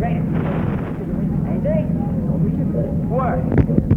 Great. Anything? Why?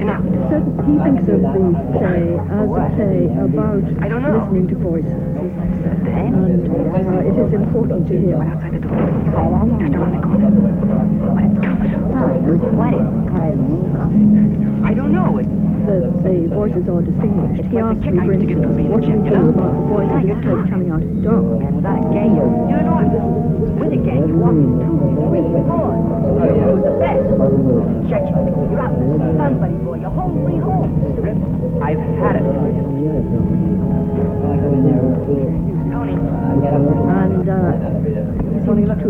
So he thinks of the play as a play about I don't know. listening to voices, and uh, it is important to him. I don't know. It, that the voices are distinguished. He asked me, for instance, what do you feel about the voice of his tape coming out of the a gang, you know what? With a gang, you in two, three, four. Who's the best? You're out with somebody, boy. You're home, sweet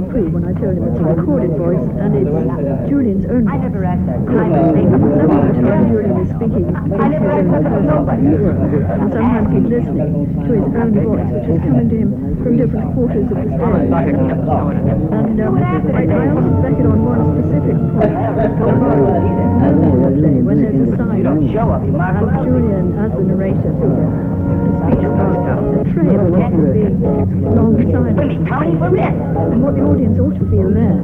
he seemed when I told him it's a recorded voice and it's Julian's own I voice. never asked that. I Sometimes when Julian is speaking, he thinks he's in the person, and sometimes he's listening to his own voice, which is coming to him from different quarters of the stage. And um, I, I asked it on one specific point, play, when there's a sign and Show up, you mark Julian, as the narrator And what the audience ought to feel there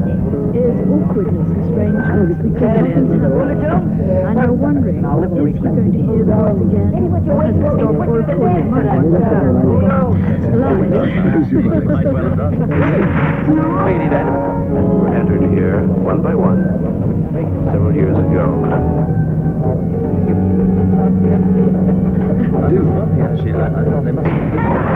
is awkwardness and strangeness because nothing's happened. And you're wondering, is he going to hear the voice again? Has it stopped? Or it might it. Lady then entered here one by one several years ago. Yeah, Sheila, I thought they must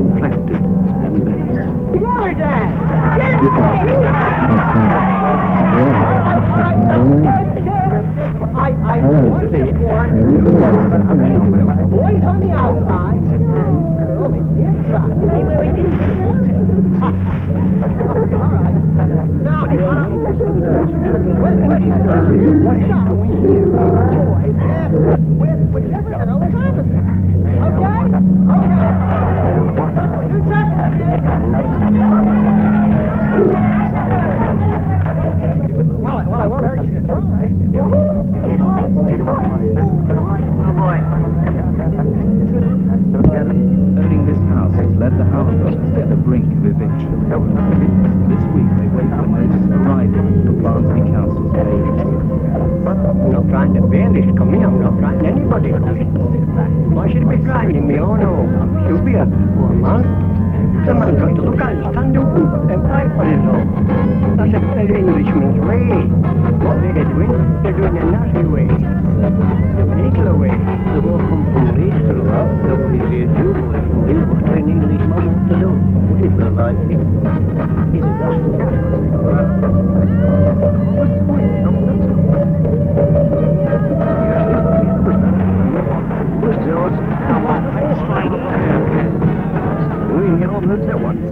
reflected in this. Boys on the outside and on the. All right. Now, hear? Boys, with whichever girl is opposite. Okay? Okay. Well, I- well, I won't hurt you to try. Oh, house has led the house owners to the man. Got to look his stand up and fight for own. That's a very Englishman's way. What they're doing, they're doing a nasty way. The particular way.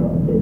Okay.